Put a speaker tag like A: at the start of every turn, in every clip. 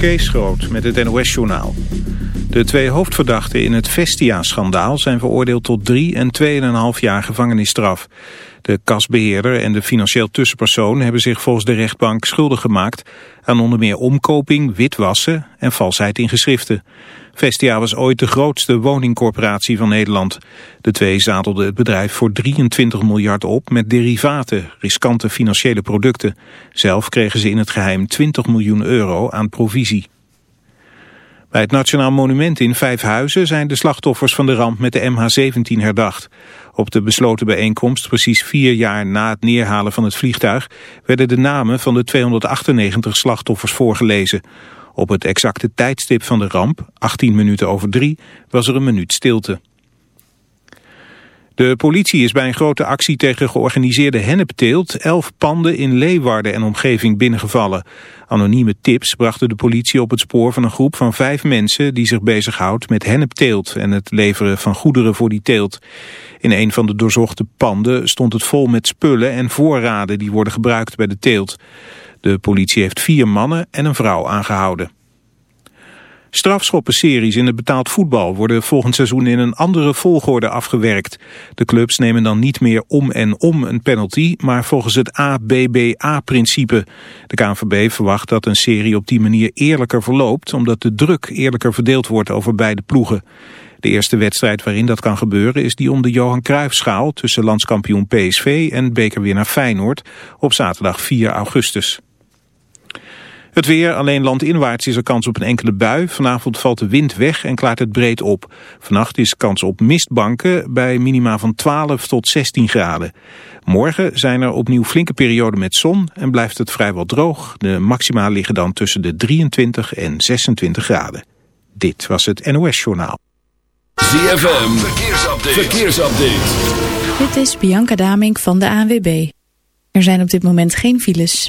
A: Kees Groot met het NOS-journaal. De twee hoofdverdachten in het Vestia-schandaal zijn veroordeeld tot drie en 2,5 jaar gevangenisstraf. De kasbeheerder en de financieel tussenpersoon hebben zich volgens de rechtbank schuldig gemaakt aan onder meer omkoping, witwassen en valsheid in geschriften. Vestia was ooit de grootste woningcorporatie van Nederland. De twee zadelden het bedrijf voor 23 miljard op met derivaten, riskante financiële producten. Zelf kregen ze in het geheim 20 miljoen euro aan provisie. Bij het Nationaal Monument in Vijfhuizen zijn de slachtoffers van de ramp met de MH17 herdacht. Op de besloten bijeenkomst, precies vier jaar na het neerhalen van het vliegtuig, werden de namen van de 298 slachtoffers voorgelezen. Op het exacte tijdstip van de ramp, 18 minuten over drie, was er een minuut stilte. De politie is bij een grote actie tegen georganiseerde hennepteelt elf panden in Leeuwarden en omgeving binnengevallen. Anonieme tips brachten de politie op het spoor van een groep van vijf mensen die zich bezighoudt met hennepteelt en het leveren van goederen voor die teelt. In een van de doorzochte panden stond het vol met spullen en voorraden die worden gebruikt bij de teelt. De politie heeft vier mannen en een vrouw aangehouden. Strafschoppenseries in het betaald voetbal worden volgend seizoen in een andere volgorde afgewerkt. De clubs nemen dan niet meer om en om een penalty, maar volgens het ABBA-principe. De KNVB verwacht dat een serie op die manier eerlijker verloopt, omdat de druk eerlijker verdeeld wordt over beide ploegen. De eerste wedstrijd waarin dat kan gebeuren is die om de Johan Cruijffschaal tussen landskampioen PSV en bekerwinnaar Feyenoord op zaterdag 4 augustus. Het weer, alleen landinwaarts is er kans op een enkele bui. Vanavond valt de wind weg en klaart het breed op. Vannacht is kans op mistbanken bij minima van 12 tot 16 graden. Morgen zijn er opnieuw flinke perioden met zon en blijft het vrijwel droog. De maxima liggen dan tussen de 23 en 26 graden. Dit was het NOS Journaal.
B: ZFM, verkeersupdate. verkeersupdate.
C: Dit is Bianca Damink van de ANWB. Er zijn op dit moment geen files.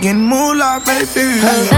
D: Getting moolah, baby.
E: Havana,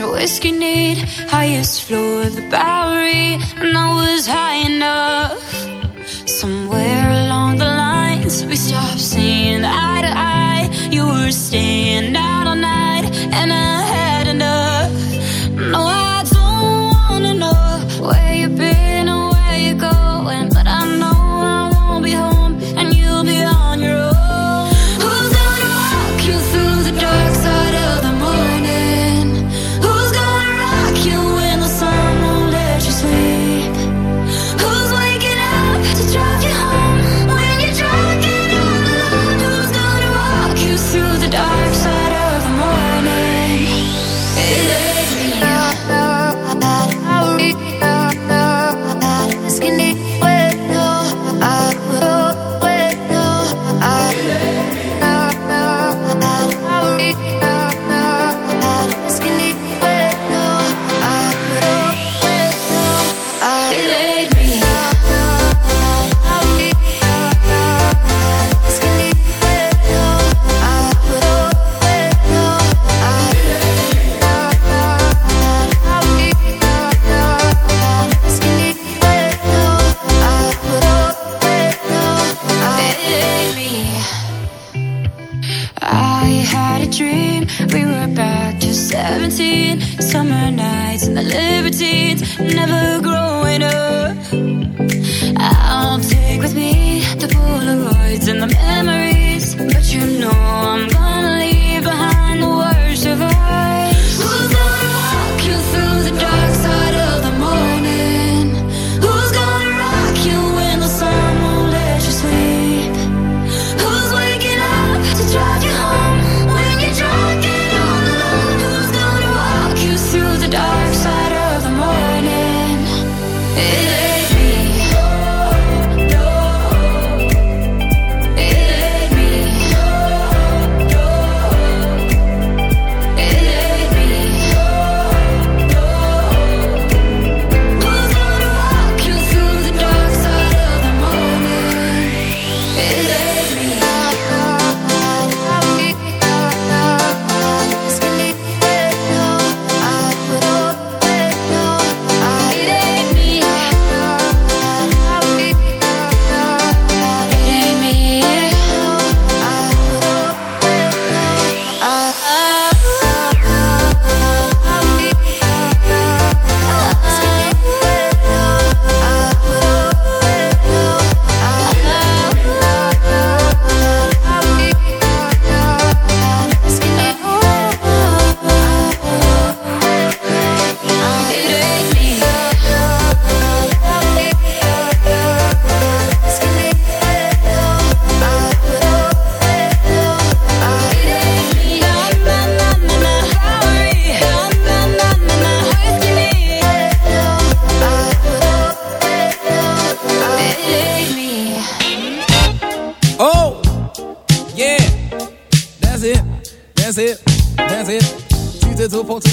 E: and
F: whiskey need highest floor of the Bowery, and I was high enough.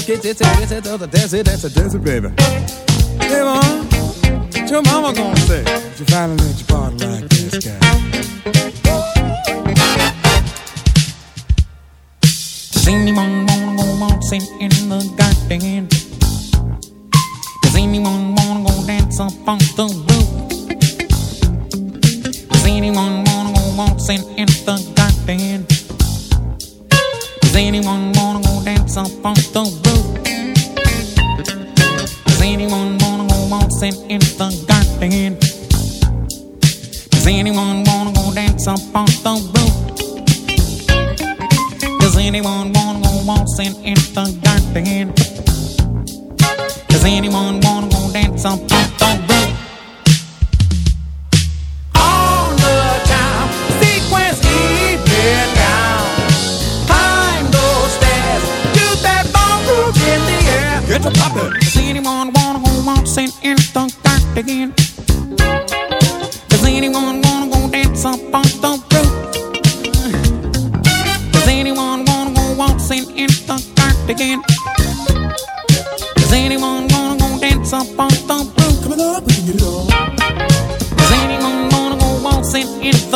F: get this and this and the
G: other. That's it, that's a dance it, baby. Hey, mom, what your mama gonna say? If you finally let your body like this guy.
H: Does anyone wanna go waltzing in the garden?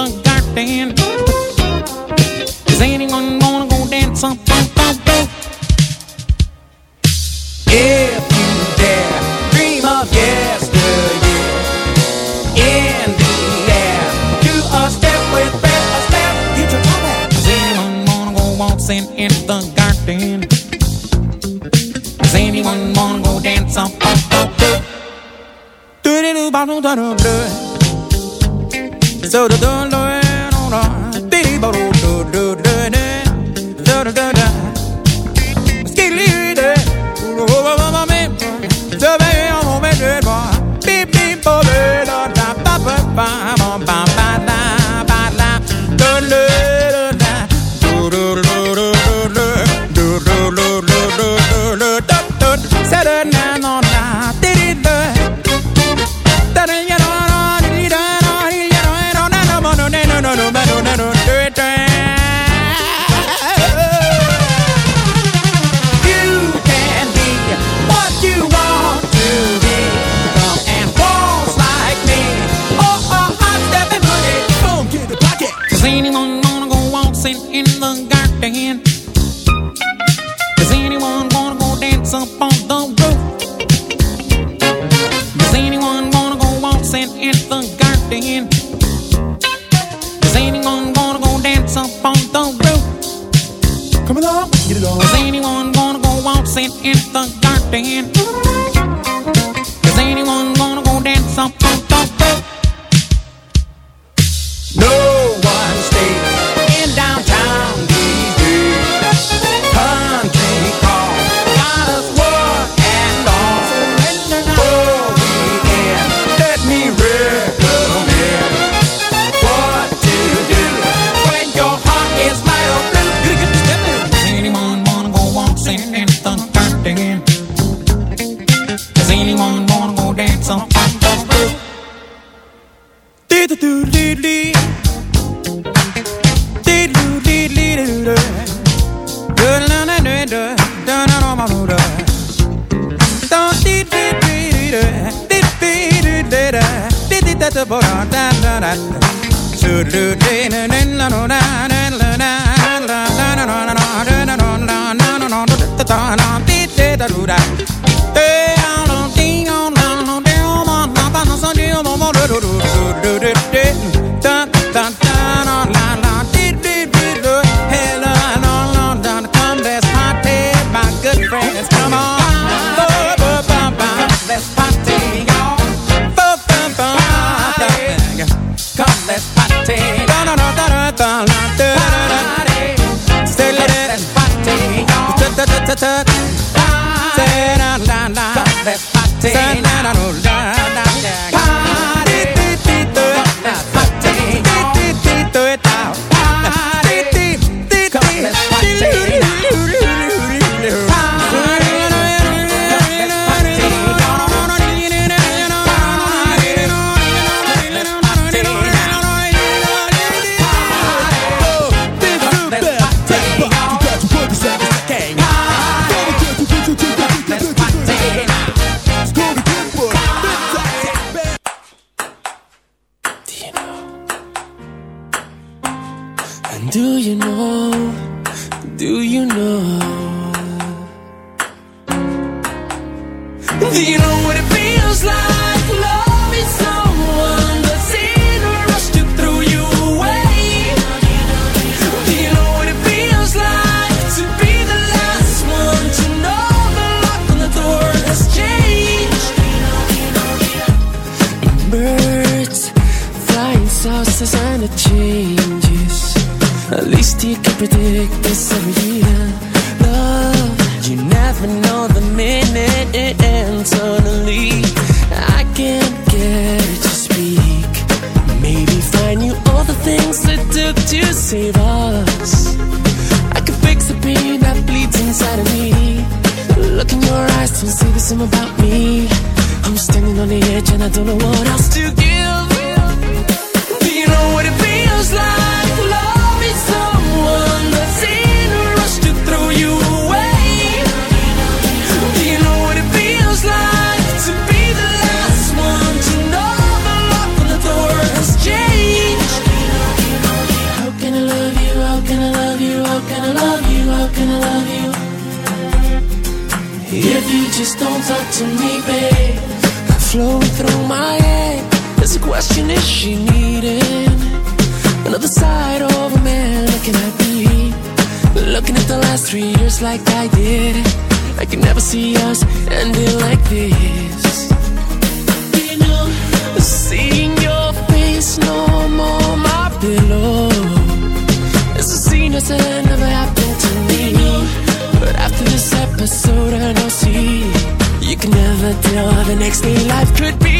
H: the
G: And do
I: you know, do you know
H: Do you know what it feels like? you
I: predict this every year. Love, you never know the minute it ends. Suddenly, I can't get it to speak. Maybe find you all the things that took to save us. I could fix the pain that bleeds inside of me. Look in your eyes, don't say the same about me. I'm standing on the edge and I don't know what else to give. flowing through my head. There's a question: Is she needing another side of a man? Looking at me, looking at the last three years like I did. I can never see us ending like this. Seeing your face no more, my pillow. It's a scene that's never happened to me. But after this episode, I know never tell the next day, life could be.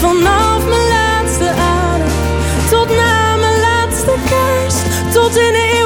J: Vanaf mijn laatste adem tot na mijn laatste kerst. Tot in de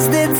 K: was the